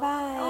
bye.